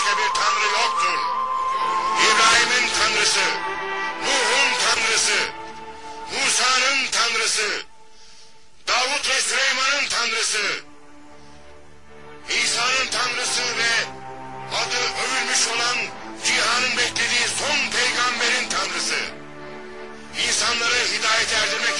başka bir tanrı yoktur. İbrahim'in tanrısı, Nuh'un tanrısı, Musa'nın tanrısı, Davut ve Süleyman'ın tanrısı, İsa'nın tanrısı ve adı övülmüş olan cihanın beklediği son peygamberin tanrısı. İnsanları hidayete erdirmek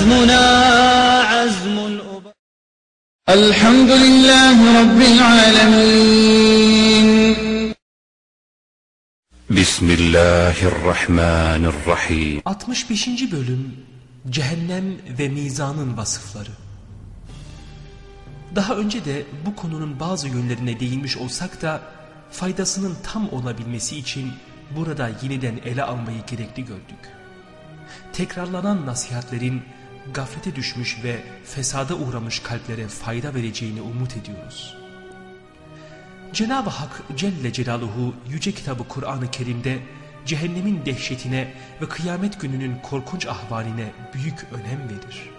عزمنا عزم الأباء الحمد لله رب العالمين بسم الله الرحمن الرحيم 65. Bölüm Cehennem ve Mizanın Vasıfları Daha önce de bu konunun bazı yönlerine değinmiş olsak da faydasının tam olabilmesi için burada yeniden ele almayı gerekli gördük. Tekrarlanan nasihatlerin gaflete düşmüş ve fesada uğramış kalplere fayda vereceğini umut ediyoruz. Cenab-ı Hak Celle Celaluhu Yüce Kitabı Kur'an-ı Kerim'de cehennemin dehşetine ve kıyamet gününün korkunç ahvaline büyük önem verir.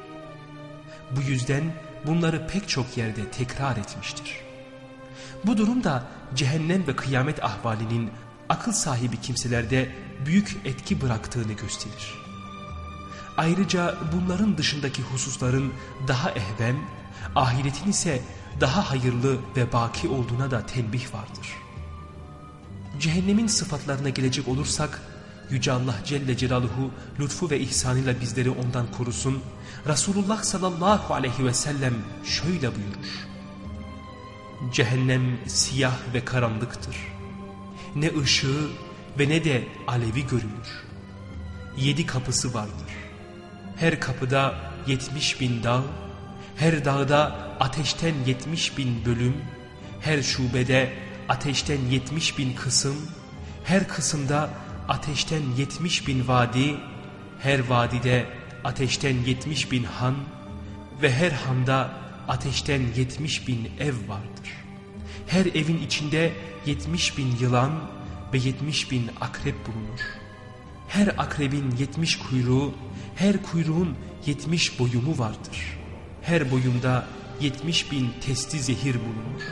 Bu yüzden bunları pek çok yerde tekrar etmiştir. Bu durum da cehennem ve kıyamet ahvalinin akıl sahibi kimselerde büyük etki bıraktığını gösterir. Ayrıca bunların dışındaki hususların daha ehven, ahiretin ise daha hayırlı ve baki olduğuna da tenbih vardır. Cehennemin sıfatlarına gelecek olursak, Yüce Allah Celle Celaluhu lütfu ve ihsanıyla bizleri ondan korusun. Resulullah sallallahu aleyhi ve sellem şöyle buyurur. Cehennem siyah ve karanlıktır. Ne ışığı ve ne de alevi görünür. Yedi kapısı vardır. Her kapıda yetmiş bin dağ, her dağda ateşten yetmiş bin bölüm, her şubede ateşten yetmiş bin kısım, her kısımda ateşten yetmiş bin vadi, her vadide ateşten yetmiş bin han ve her handa ateşten yetmiş bin ev vardır. Her evin içinde yetmiş bin yılan ve yetmiş bin akrep bulunur. Her akrebin yetmiş kuyruğu, her kuyruğun yetmiş boyumu vardır. Her boyumda yetmiş bin testi zehir bulunur.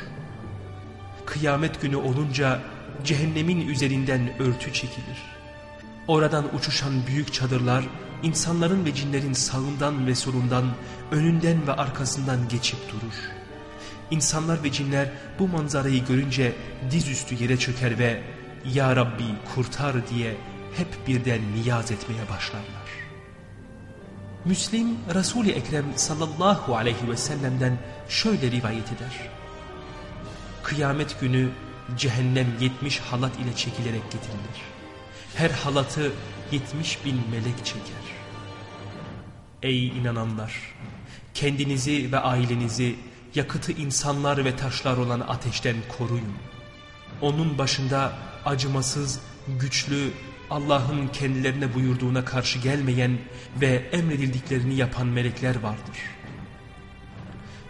Kıyamet günü olunca cehennemin üzerinden örtü çekilir. Oradan uçuşan büyük çadırlar insanların ve cinlerin sağından ve solundan, önünden ve arkasından geçip durur. İnsanlar ve cinler bu manzarayı görünce dizüstü yere çöker ve ''Ya Rabbi kurtar'' diye hep birden niyaz etmeye başlarlar. Müslim Resul-i Ekrem sallallahu aleyhi ve sellem'den şöyle rivayet eder. Kıyamet günü cehennem yetmiş halat ile çekilerek getirilir. Her halatı yetmiş bin melek çeker. Ey inananlar! Kendinizi ve ailenizi yakıtı insanlar ve taşlar olan ateşten koruyun. Onun başında acımasız, güçlü, Allah'ın kendilerine buyurduğuna karşı gelmeyen ve emredildiklerini yapan melekler vardır.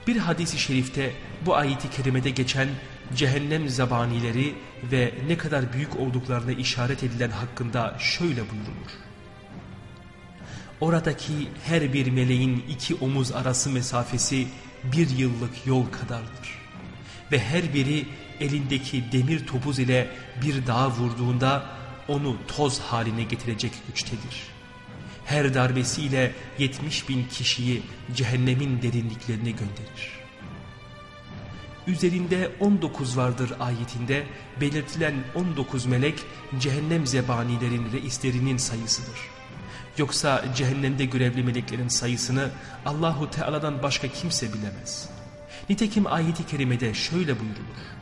Bir hadisi şerifte bu ayeti kerimede geçen cehennem zabanileri ve ne kadar büyük olduklarına işaret edilen hakkında şöyle buyurulur. Oradaki her bir meleğin iki omuz arası mesafesi bir yıllık yol kadardır. Ve her biri elindeki demir topuz ile bir dağa vurduğunda onu toz haline getirecek güçtedir. Her darbesiyle yetmiş bin kişiyi cehennemin derinliklerine gönderir. Üzerinde 19 vardır ayetinde belirtilen 19 melek cehennem zebanilerin reislerinin sayısıdır. Yoksa cehennemde görevli meleklerin sayısını Allahu Teala'dan başka kimse bilemez. Nitekim ayeti kerimede şöyle buyurulur.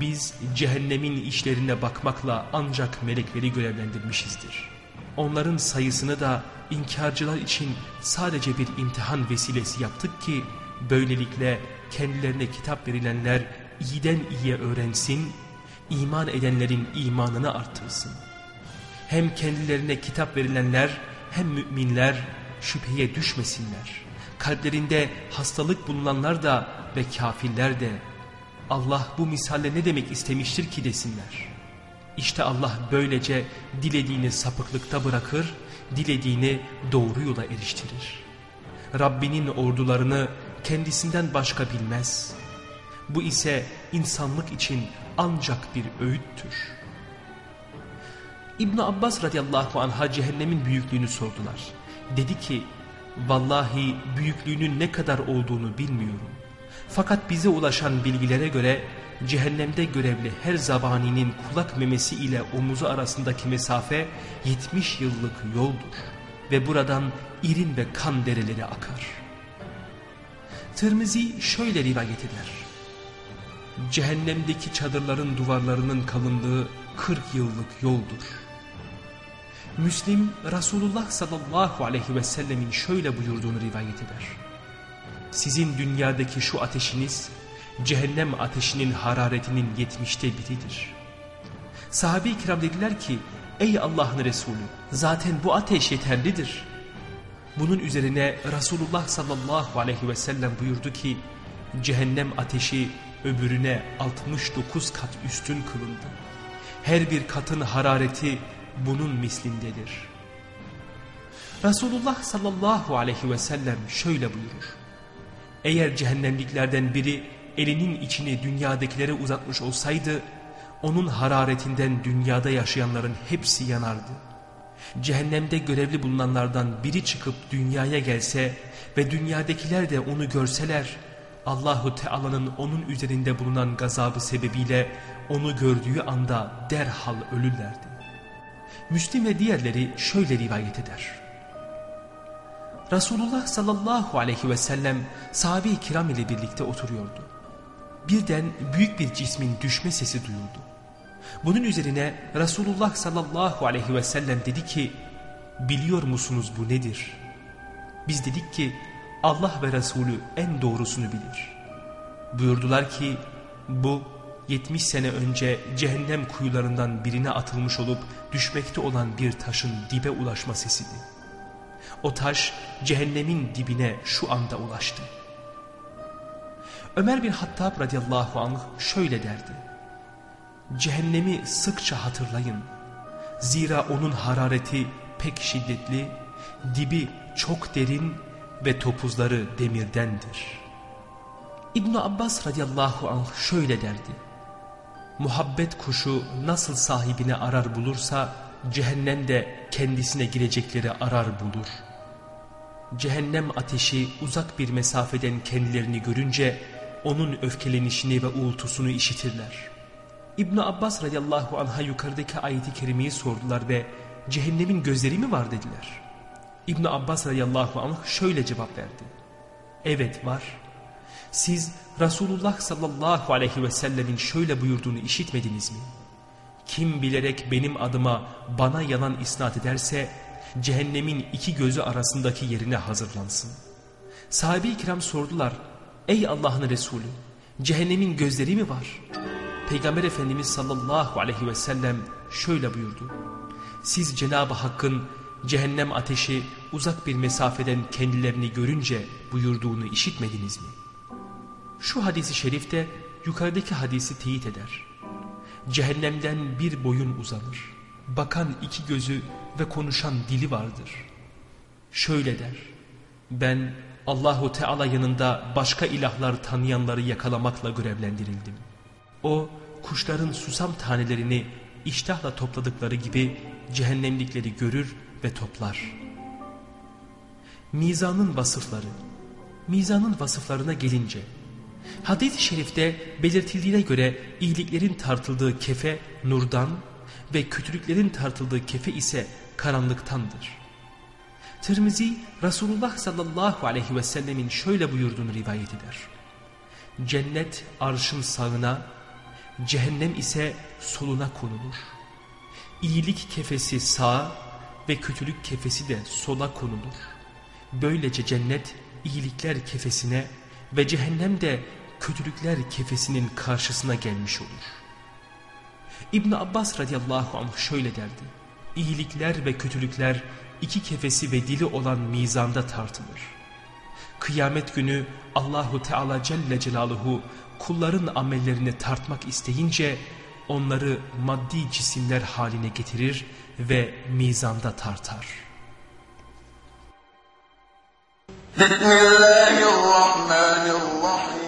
Biz cehennemin işlerine bakmakla ancak melekleri görevlendirmişizdir. Onların sayısını da inkarcılar için sadece bir imtihan vesilesi yaptık ki böylelikle kendilerine kitap verilenler iyiden iyiye öğrensin, iman edenlerin imanını artırsın. Hem kendilerine kitap verilenler hem müminler şüpheye düşmesinler. Kalplerinde hastalık bulunanlar da ve kafirler de Allah bu misalle ne demek istemiştir ki desinler. İşte Allah böylece dilediğini sapıklıkta bırakır, dilediğini doğru yola eriştirir. Rabbinin ordularını kendisinden başka bilmez. Bu ise insanlık için ancak bir öğüttür. İbn Abbas radıyallahu anh'a cehennemin büyüklüğünü sordular. Dedi ki, vallahi büyüklüğünün ne kadar olduğunu bilmiyorum. Fakat bize ulaşan bilgilere göre cehennemde görevli her zabaninin kulak memesi ile omuzu arasındaki mesafe 70 yıllık yoldur. Ve buradan irin ve kan dereleri akar. Tirmizi şöyle rivayet eder. Cehennemdeki çadırların duvarlarının kalınlığı 40 yıllık yoldur. Müslim Resulullah sallallahu aleyhi ve sellemin şöyle buyurduğunu rivayet eder. Sizin dünyadaki şu ateşiniz cehennem ateşinin hararetinin yetmişte biridir. Sahabe-i kiram dediler ki ey Allah'ın Resulü zaten bu ateş yeterlidir. Bunun üzerine Resulullah sallallahu aleyhi ve sellem buyurdu ki cehennem ateşi öbürüne 69 kat üstün kılındı. Her bir katın harareti bunun mislindedir. Resulullah sallallahu aleyhi ve sellem şöyle buyurur. Eğer cehennemliklerden biri elinin içini dünyadakilere uzatmış olsaydı, onun hararetinden dünyada yaşayanların hepsi yanardı. Cehennemde görevli bulunanlardan biri çıkıp dünyaya gelse ve dünyadakiler de onu görseler, Allahu Teala'nın onun üzerinde bulunan gazabı sebebiyle onu gördüğü anda derhal ölürlerdi. Müslim ve diğerleri şöyle rivayet eder. Resulullah sallallahu aleyhi ve sellem sahabe-i kiram ile birlikte oturuyordu. Birden büyük bir cismin düşme sesi duyuldu. Bunun üzerine Resulullah sallallahu aleyhi ve sellem dedi ki biliyor musunuz bu nedir? Biz dedik ki Allah ve Resulü en doğrusunu bilir. Buyurdular ki bu 70 sene önce cehennem kuyularından birine atılmış olup düşmekte olan bir taşın dibe ulaşma sesiydi. O taş cehennemin dibine şu anda ulaştı. Ömer bin Hattab radıyallahu anh şöyle derdi. Cehennemi sıkça hatırlayın. Zira onun harareti pek şiddetli, dibi çok derin ve topuzları demirdendir. İbn Abbas radıyallahu anh şöyle derdi. Muhabbet kuşu nasıl sahibini arar bulursa cehennem de kendisine girecekleri arar bulur. Cehennem ateşi uzak bir mesafeden kendilerini görünce onun öfkelenişini ve uğultusunu işitirler. İbn Abbas radıyallahu anh'a yukarıdaki ayeti kerimeyi sordular ve cehennemin gözleri mi var dediler. İbn Abbas radıyallahu anh şöyle cevap verdi. Evet var. Siz Resulullah sallallahu aleyhi ve sellemin şöyle buyurduğunu işitmediniz mi? Kim bilerek benim adıma bana yalan isnat ederse cehennemin iki gözü arasındaki yerine hazırlansın. Sahabe-i kiram sordular. Ey Allah'ın Resulü cehennemin gözleri mi var? Peygamber Efendimiz sallallahu aleyhi ve sellem şöyle buyurdu. Siz Cenab-ı Hakk'ın cehennem ateşi uzak bir mesafeden kendilerini görünce buyurduğunu işitmediniz mi? Şu hadisi şerifte yukarıdaki hadisi teyit eder. Cehennemden bir boyun uzanır. Bakan iki gözü ve konuşan dili vardır. Şöyle der. Ben Allahu Teala yanında başka ilahlar tanıyanları yakalamakla görevlendirildim. O kuşların susam tanelerini iştahla topladıkları gibi cehennemlikleri görür ve toplar. Mizanın vasıfları Mizanın vasıflarına gelince Hadis-i şerifte belirtildiğine göre iyiliklerin tartıldığı kefe nurdan ve kötülüklerin tartıldığı kefe ise karanlıktandır. Tirmizi Resulullah sallallahu aleyhi ve sellemin şöyle buyurduğunu rivayet eder. Cennet arşın sağına, cehennem ise soluna konulur. İyilik kefesi sağa ve kötülük kefesi de sola konulur. Böylece cennet iyilikler kefesine ve cehennem de kötülükler kefesinin karşısına gelmiş olur. İbn Abbas radıyallahu anh şöyle derdi. İyilikler ve kötülükler iki kefesi ve dili olan mizanda tartılır. Kıyamet günü Allahu Teala Celle Celaluhu kulların amellerini tartmak isteyince onları maddi cisimler haline getirir ve mizanda tartar. Bismillahirrahmanirrahim.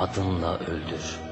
adınla öldür.''